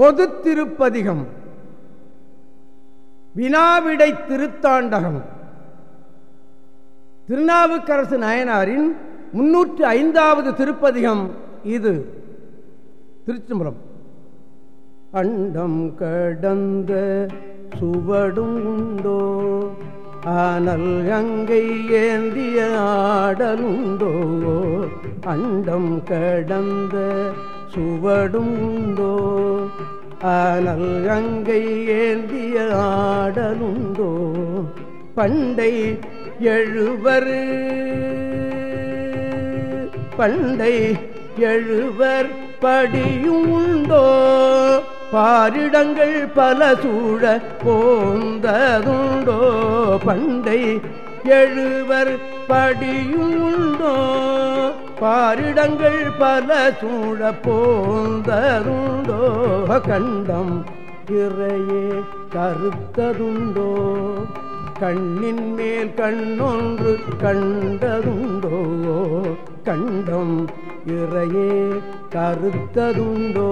பொது திருப்பதிகம் வினாவிடை திருத்தாண்டகம். திருநாவுக்கரசு நாயனாரின் முன்னூற்று ஐந்தாவது திருப்பதிகம் இது. திருச்சிம்பரம் அண்டம் கடந்த சுவடும் உண்டோ? ஆனல் கங்கை ஏந்திய ஆடலுண்டோ? அண்டம் கடந்த சுவடும் உண்டோ? ஆனல் கங்கை ஏந்திய ஆடலுண்டோ? பண்டை எழுவர். பண்டை எழுவர் படியும் உண்டோ? பாரிடங்கள் பல சூழ போந்ததுண்டோ? பண்டை எழுவர் படியுண்டோ பாரிடங்கள் பல சூழ போந்தருண்டோ கண்டம் இறையே கருத்ததுண்டோ? கண்ணின் மேல் கண்ணொன்று கண்டதுண்டோ? கண்டம் இறையே கருத்ததுண்டோ?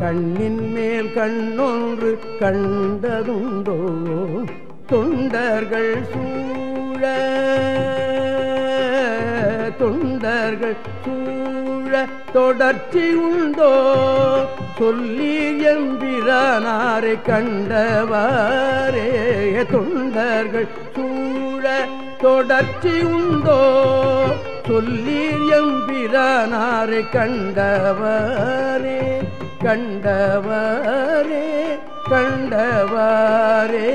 கண்ணின் மேல் கண்ணொன்று கண்டதுண்டோ? தொண்டர்கள் சூழ மன்னர்கள் சூழ தொடர்ச்சி உண்டோ? சொல்லி எம்பிரானாரை கண்டவாரே தொண்டர்கள் சூழ தொடர்ச்சி உண்டோ? சொல்லி எம்பிரானாரை கண்டவாரே கண்டவாரே கண்டவாரே.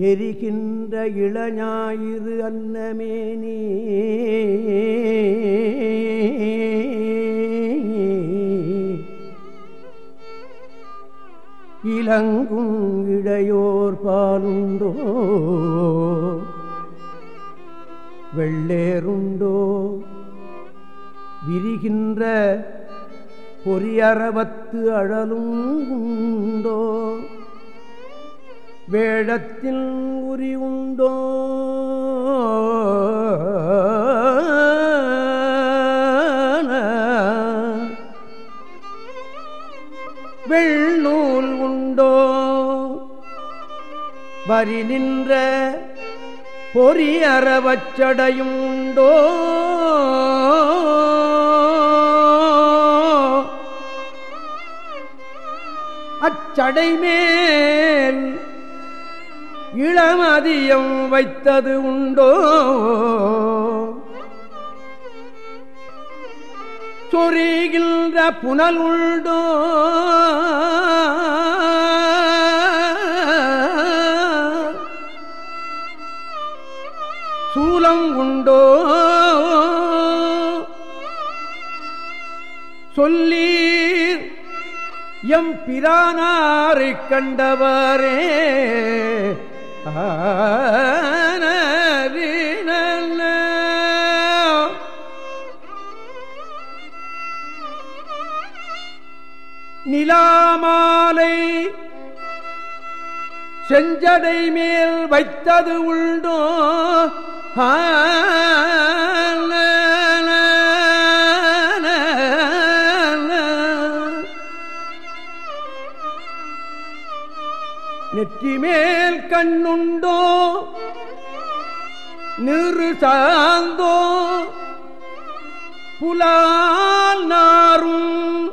எரிகின்ற இளஞாயிறு அன்னமேனி இளங்கும் இடையோர் பாலுண்டோ. வெள்ளேருண்டோ. விரிகின்ற பொறியறவத்து அழலும் உண்டோ வேடத்தில் உரி உண்டோ? வெள்நூல் உண்டோ? வரி நின்ற பொறி அறவச்சடையும் உண்டோ? அச்சடை மேல் இளமதியம் வைத்தது உண்டோ? சொரிகின்ற புனல் உண்டோ? சூலம் உண்டோ? சொல்லீர் எம் பிரானாரை கண்டவரே நிலாமாலை செஞ்சடை மேல் வைத்தது உண்டோ? நெற்றி மேல் கண்ணுண்டோ? நிறு சாந்தோ புலால் நாரும்?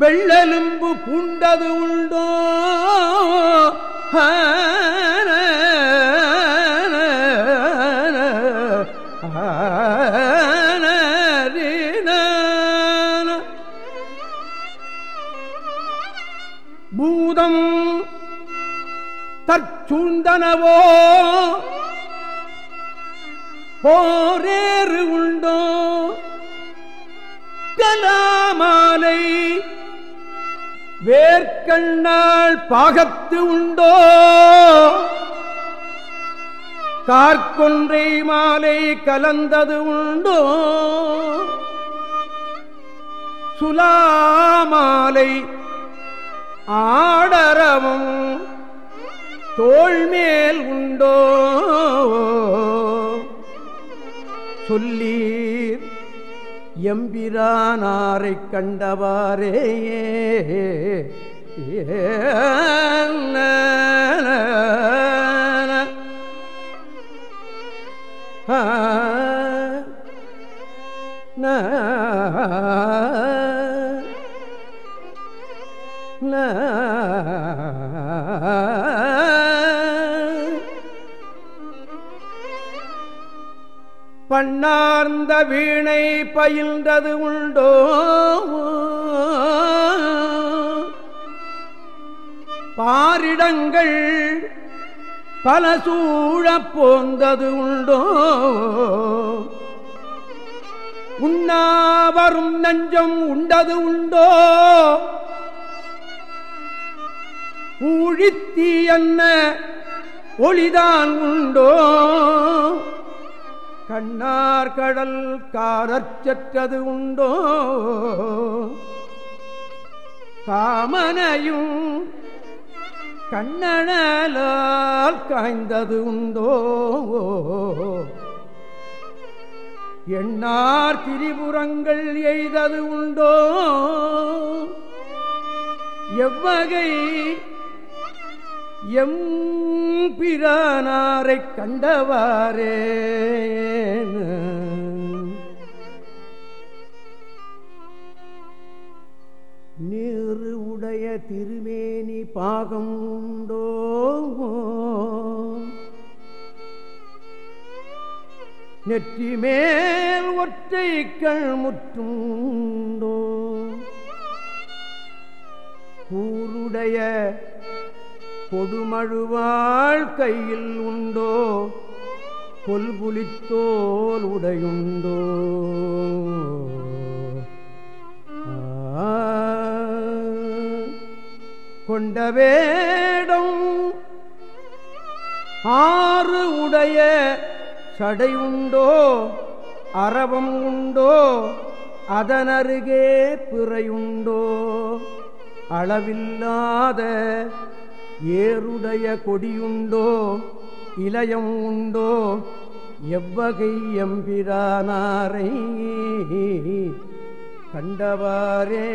வெள்ளெலும்பு பூண்டது உண்டோ? தற்சூழ்ந்தனவோ போரேறு உண்டோ? கலாமாலை வேர்க்கண்ணால் பாகத்து உண்டோ? கார்கொன்றை மாலை கலந்தது உண்டோ? சுலாமாலை ஆடரவும் தோள்மேல் உண்டோ? சொல்லீர் எம்பிரானாரை கண்டவாரே மண்ணார்ந்த வீணை பயில்ந்தது உண்டோ? பாரிடங்கள் பல சூழப் போந்தது உண்டோ? உண்ணாவரும் நஞ்சம் உண்டது உண்டோ? ஊழித்தி என்ன ஒளிதான் உண்டோ? கண்ணார் கடல் காரச்சற்றது உண்டோ? காமனையும் கண்ணனால் காய்ந்தது உண்டோ? எண்ணார் திரிபுறங்கள் எய்தது உண்டோ? எவ்வகை எம் பிரானாரை கண்டவாரே நீரு உடைய திருமேனி பாகம் உண்டோ? நெற்றி மேல் ஒற்றை ஒற்றைக்கள் முற்றுண்டோ கூருடைய கொடுமழுவாள் கையில் உண்டோ? கொல்புலித்தோல் உடையுண்டோ? கொண்ட வேடம் ஆறு உடைய சடை உண்டோ அரவம் உண்டோ? அதனருகே பிறையுண்டோ? அளவில்லாத ஏருடைய கொடியுண்டோ இளையம் உண்டோ எவ்வகை எம்பிரானாரை கண்டவாரே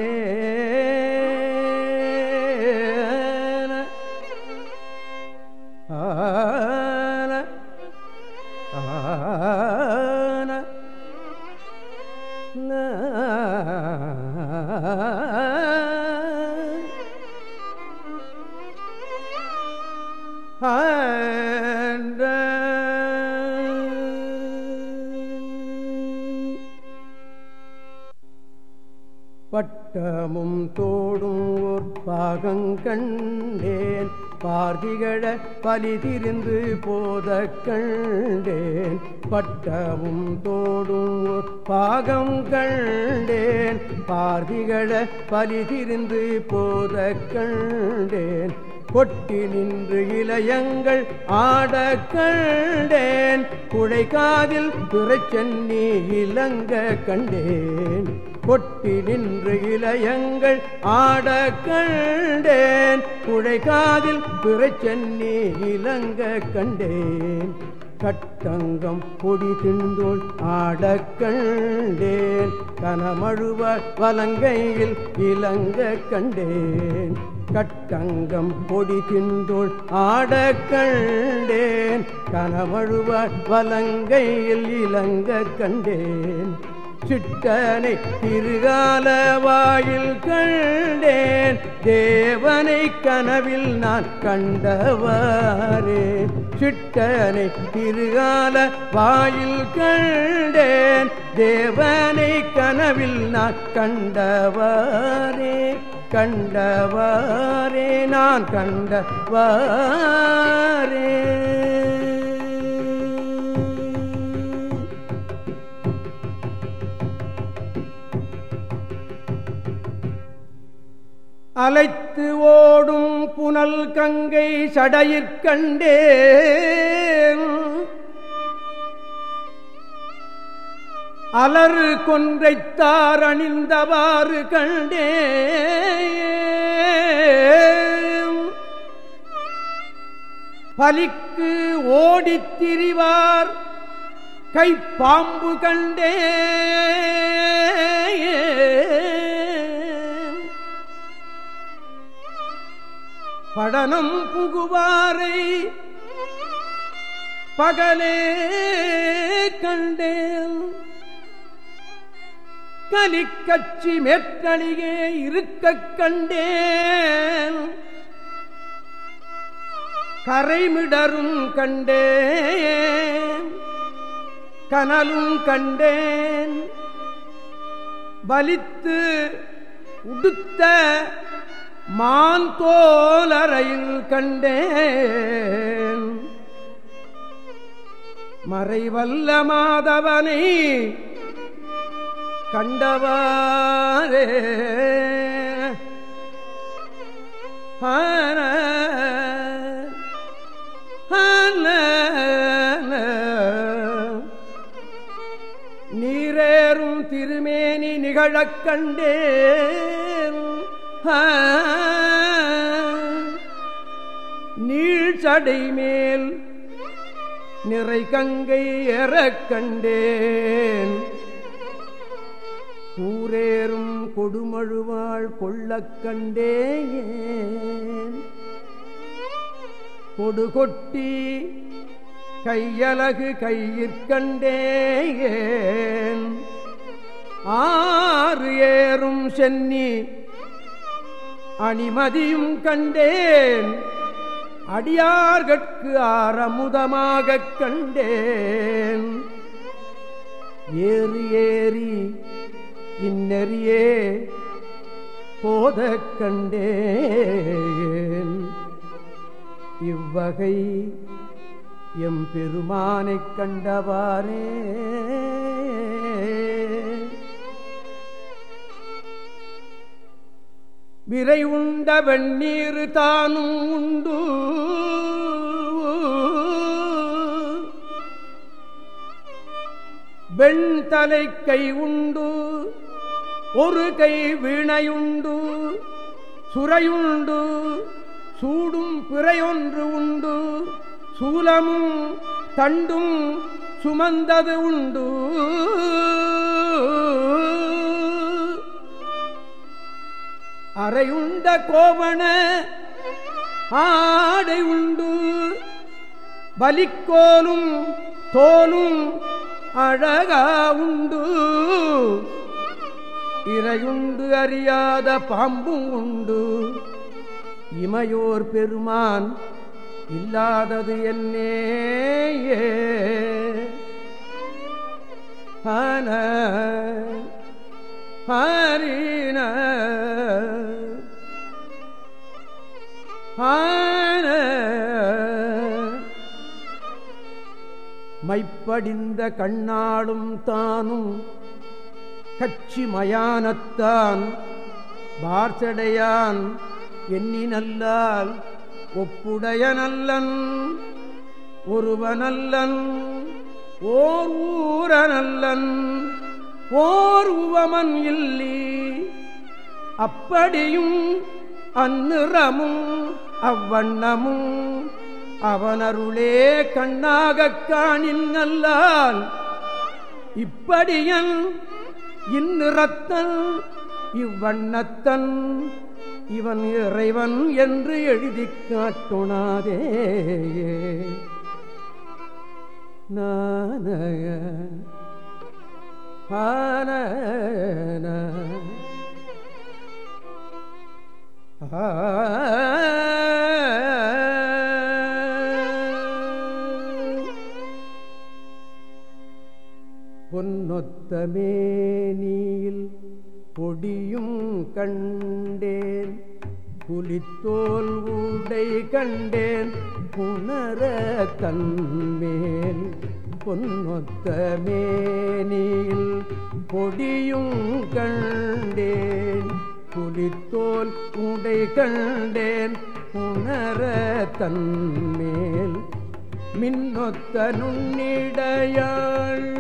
கண்டேன். பார்த்திகழ பலிதிருந்து போத கண்டேன். பட்டமும் தோடும் பாகம் கண்டேன். பார்த்திகழ பலிதிருந்து போத கண்டேன். கொட்டி நின்று இளையங்கள் ஆட கண்டேன். குழைக்காதில் துறைச்சன்னி இலங்க கண்டேன். கொட்டி நின்று இளையங்கள் ஆட கண்டேன். குழை காதில் துறைச்சென்னி இளங்க கண்டேன். கட்டங்கம் பொடி திண்டோள் ஆட கண்டேன். கனமழுவ வலங்கையில் இளங்க கண்டேன். கட்டங்கம் பொடி திண்டோள் ஆட கண்டேன். கனமழுவ வலங்கையில் இளங்க கண்டேன். சிட்டனை திருகால வாயில் கண்டேன். தேவனை கனவில் நான் கண்டவாரே சிட்டனை திருகால வாயில் கண்டேன். தேவனை கனவில் நான் கண்டவாரே கண்டவாரே நான் கண்டவாரே அலைத்து ஓடும் புனல் கங்கை சடையிற்கண்டே அலறு கொன்றைத்தார் அணிந்தவாறு கண்டே பலிக்கு ஓடித் திரிவார் கைப்பாம்பு கண்டே படனம் புகுவாரை பகலே கண்டேன். கலிக்கட்சி மேற்றணியே இருக்க கண்டேன். கரைமிடரும் கண்டேன். கனலும் கண்டேன். பலித்து உடுத்த மான் தோலறையில் கண்டேன் மறைவல்ல மாதவனை கண்டவாரே ஆன நீரேறும் திருமேனி நிகழக் கண்டேன். நீழ்ச்சடை மேல் நிறை கங்கை எறக் கண்டேன். கூரேறும் கொடுமழுவாள் கொள்ளக் கண்டேன். கொடுகொட்டி கையலகு கையிற்கண்டேன் ஆறு ஏறும் சென்னி அணிமதியும் கண்டேன். அடியார்கட்கு ஆரமுதமாகக் கண்டேன். ஏறு ஏறி இந்நெறியே போத கண்டேன். இவ்வகை எம் பெருமானைக் கண்டவாரே விரை உண்ட வெண்ணீர் தானும் உண்டு. வெண்தலை கை உண்டு ஒரு கை வீணையுண்டு சுரையுண்டு சூடும் பிறையொன்று உண்டு. சூலமும் தண்டும் சுமந்தது உண்டு. அறையுண்ட கோவண ஆடை உண்டு. பலிக்கோலும் தோலும் அழகா உண்டு. இறையுண்டு அறியாத பாம்பும் உண்டு. இமையோர் பெருமான் இல்லாதது என்னே ஆன ஹரின ஹன மைப்படிந்த கண்ணாளும் தானும் கட்சி மயானத்தான் பார்சடையான் எண்ணி நல்லால் ஒப்புடைய நல்லன் ஒருவனல்லன் ஓர் ஊர நல்லன் ஓர் உவமன் இல்லி. அப்படியும் அந்நிறமும் அவ்வண்ணமும் அவனருளே கண்ணாகக் காணின் நல்லால். இப்படியன் இந்நிறத்தன் இவ்வண்ணத்தன் இவன் இறைவன் என்று எழுதி காட்டுணாதே நான ஆன பொன்னொத்தமேனியில் பொடியும் கண்டேன். புலித்தோல் உடை கண்டேன். புனர தன்மேல் பொன்னொத்த மேனியில் பொடியும் கண்டேன் புலித்தோல் உடை கண்டேன் உணர தன்மேல் மின்னொத்த நுண்ணிடையாள்.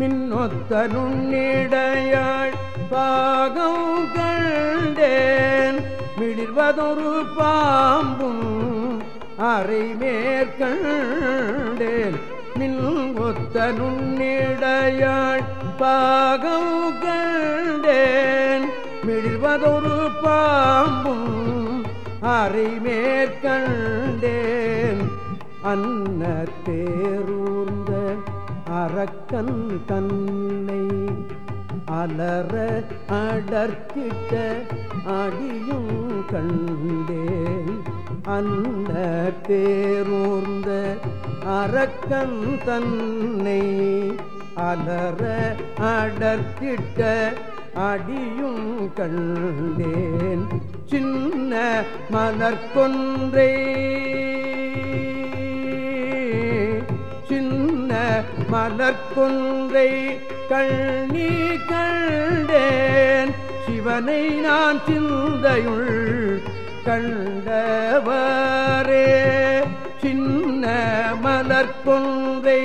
மின்னொத்த நுண்ணிடையாள் பாகம் கண்டேன் மிளிர் பாம்பும் அறை மேற்கண்டேன் மின் ஒத்த நுண்ணிடையாள் பாகம் கண்டேன். மிழ்வதொரு பாம்பும் அறை மேற்கண்டேன். அன்ன தேரூர்ந்த அரக்கன் தன்னை அலற அடர்த்திட்ட அடியும் கண்டேன். அன்ன தேரூர்ந்த அரக்கன் தன்னை அலற அடர்த்திட்ட அடியும் கண்டேன் சின்ன மலர்கொன்றே. சின்ன மலர்கொன்றை கண்ணி கண்டேன். சிவனை நான் சிந்தையுள் கண்டவரே சின்ன மலர்கொன்றை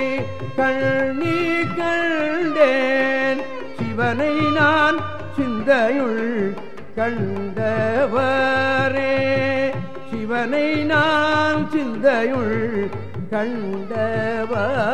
கண்ணி கண்டேன். சிவனை நான் சிந்தையுள் கண்டவரே சிவனை நான் சிந்தையுள் கண்டவரே.